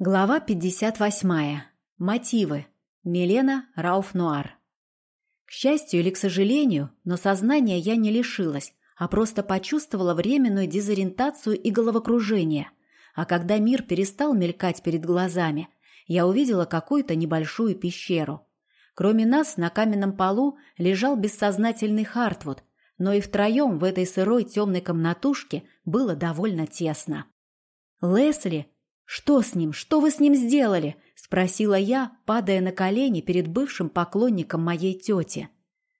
Глава 58. Мотивы. Милена Рауф-Нуар. К счастью или к сожалению, но сознания я не лишилась, а просто почувствовала временную дезориентацию и головокружение. А когда мир перестал мелькать перед глазами, я увидела какую-то небольшую пещеру. Кроме нас на каменном полу лежал бессознательный Хартвуд, но и втроем в этой сырой темной комнатушке было довольно тесно. «Лесли!» «Что с ним? Что вы с ним сделали?» – спросила я, падая на колени перед бывшим поклонником моей тети.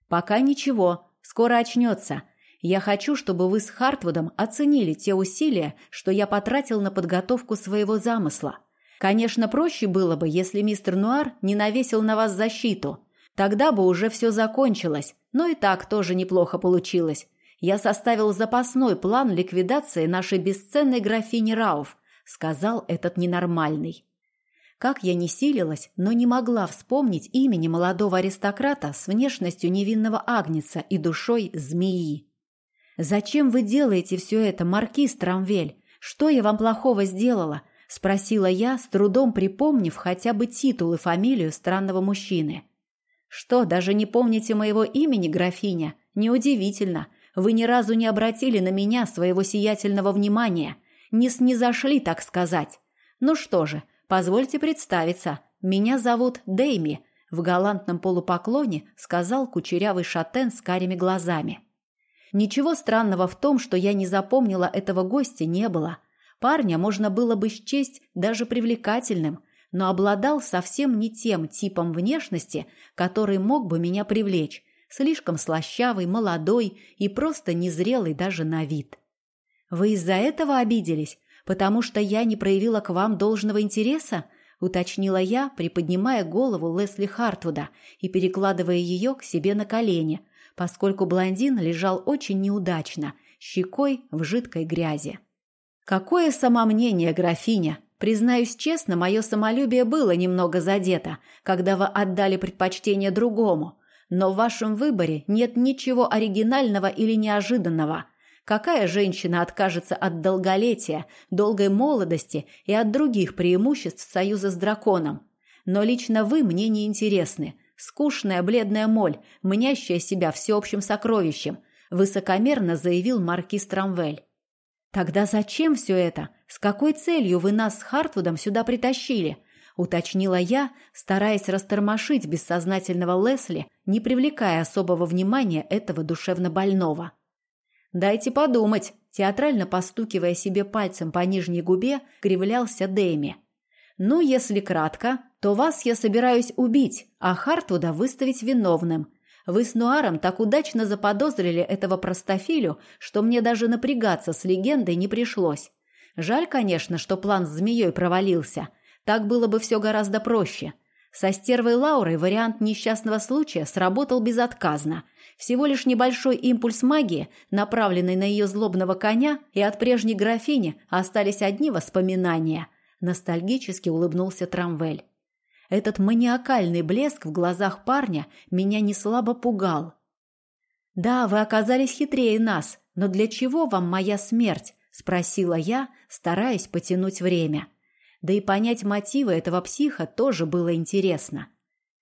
«Пока ничего. Скоро очнется. Я хочу, чтобы вы с Хартвудом оценили те усилия, что я потратил на подготовку своего замысла. Конечно, проще было бы, если мистер Нуар не навесил на вас защиту. Тогда бы уже все закончилось, но и так тоже неплохо получилось. Я составил запасной план ликвидации нашей бесценной графини Рауф, сказал этот ненормальный. Как я не силилась, но не могла вспомнить имени молодого аристократа с внешностью невинного агнца и душой змеи. «Зачем вы делаете все это, маркиз Трамвель? Что я вам плохого сделала?» – спросила я, с трудом припомнив хотя бы титул и фамилию странного мужчины. «Что, даже не помните моего имени, графиня? Неудивительно. Вы ни разу не обратили на меня своего сиятельного внимания не снизошли, так сказать. Ну что же, позвольте представиться. Меня зовут Дэйми, в галантном полупоклоне сказал кучерявый шатен с карими глазами. Ничего странного в том, что я не запомнила этого гостя, не было. Парня можно было бы счесть даже привлекательным, но обладал совсем не тем типом внешности, который мог бы меня привлечь, слишком слащавый, молодой и просто незрелый даже на вид. «Вы из-за этого обиделись? Потому что я не проявила к вам должного интереса?» – уточнила я, приподнимая голову Лесли Хартвуда и перекладывая ее к себе на колени, поскольку блондин лежал очень неудачно, щекой в жидкой грязи. «Какое самомнение, графиня!» Признаюсь честно, мое самолюбие было немного задето, когда вы отдали предпочтение другому. Но в вашем выборе нет ничего оригинального или неожиданного. Какая женщина откажется от долголетия, долгой молодости и от других преимуществ союза с драконом? Но лично вы мне не интересны. Скучная бледная моль, мнящая себя всеобщим сокровищем, высокомерно заявил маркиз Трамвель. Тогда зачем все это? С какой целью вы нас с Хартвудом сюда притащили? уточнила я, стараясь растормошить бессознательного Лесли, не привлекая особого внимания этого душевно больного. «Дайте подумать», – театрально постукивая себе пальцем по нижней губе, кривлялся Дэми. «Ну, если кратко, то вас я собираюсь убить, а Хартвуда выставить виновным. Вы с Нуаром так удачно заподозрили этого простофилю, что мне даже напрягаться с легендой не пришлось. Жаль, конечно, что план с змеей провалился. Так было бы все гораздо проще. Со стервой Лаурой вариант несчастного случая сработал безотказно – всего лишь небольшой импульс магии, направленный на ее злобного коня, и от прежней графини остались одни воспоминания. Ностальгически улыбнулся Трамвель. Этот маниакальный блеск в глазах парня меня не слабо пугал. «Да, вы оказались хитрее нас, но для чего вам моя смерть?» – спросила я, стараясь потянуть время. Да и понять мотивы этого психа тоже было интересно.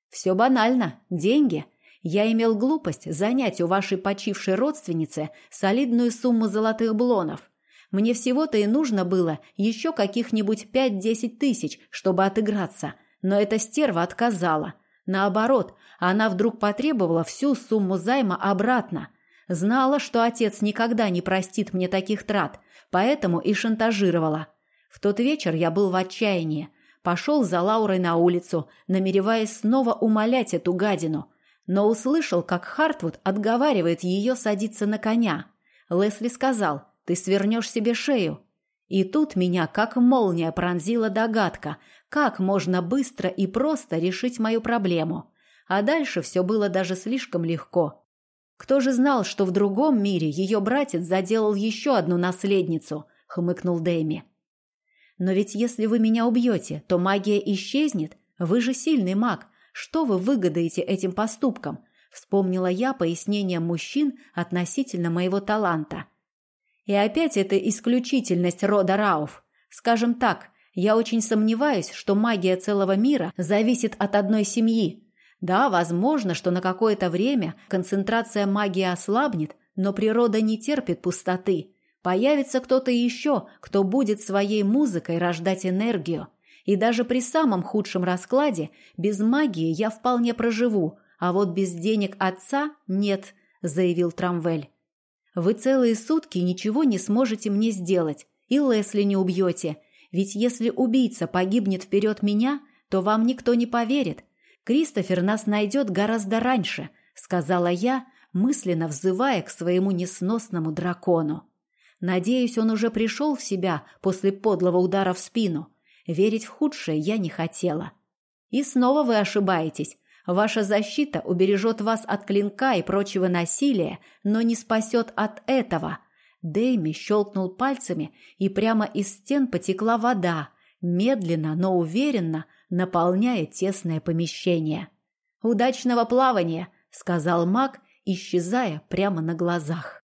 «Все банально. Деньги – я имел глупость занять у вашей почившей родственницы солидную сумму золотых блонов. Мне всего-то и нужно было еще каких-нибудь пять-десять тысяч, чтобы отыграться. Но эта стерва отказала. Наоборот, она вдруг потребовала всю сумму займа обратно. Знала, что отец никогда не простит мне таких трат, поэтому и шантажировала. В тот вечер я был в отчаянии. Пошел за Лаурой на улицу, намереваясь снова умолять эту гадину – но услышал, как Хартвуд отговаривает ее садиться на коня. Лесли сказал, ты свернешь себе шею. И тут меня как молния пронзила догадка, как можно быстро и просто решить мою проблему. А дальше все было даже слишком легко. Кто же знал, что в другом мире ее братец заделал еще одну наследницу, хмыкнул Дэми. Но ведь если вы меня убьете, то магия исчезнет. Вы же сильный маг, что вы выгодаете этим поступком? Вспомнила я пояснение мужчин относительно моего таланта. И опять эта исключительность рода Рауф. Скажем так, Я очень сомневаюсь, что магия целого мира зависит от одной семьи. Да, возможно, что на какое-то время концентрация магии ослабнет, но природа не терпит пустоты. Появится кто-то еще, кто будет своей музыкой рождать энергию. И даже при самом худшем раскладе без магии я вполне проживу, а вот без денег отца нет, заявил Трамвель. Вы целые сутки ничего не сможете мне сделать, и Лесли не убьете, ведь если убийца погибнет вперед меня, то вам никто не поверит. Кристофер нас найдет гораздо раньше, сказала я, мысленно взывая к своему несносному дракону. Надеюсь, он уже пришел в себя после подлого удара в спину. Верить в худшее я не хотела. И снова вы ошибаетесь. Ваша защита убережет вас от клинка и прочего насилия, но не спасет от этого. Дэйми щелкнул пальцами, и прямо из стен потекла вода, медленно, но уверенно наполняя тесное помещение. «Удачного плавания!» — сказал маг, исчезая прямо на глазах.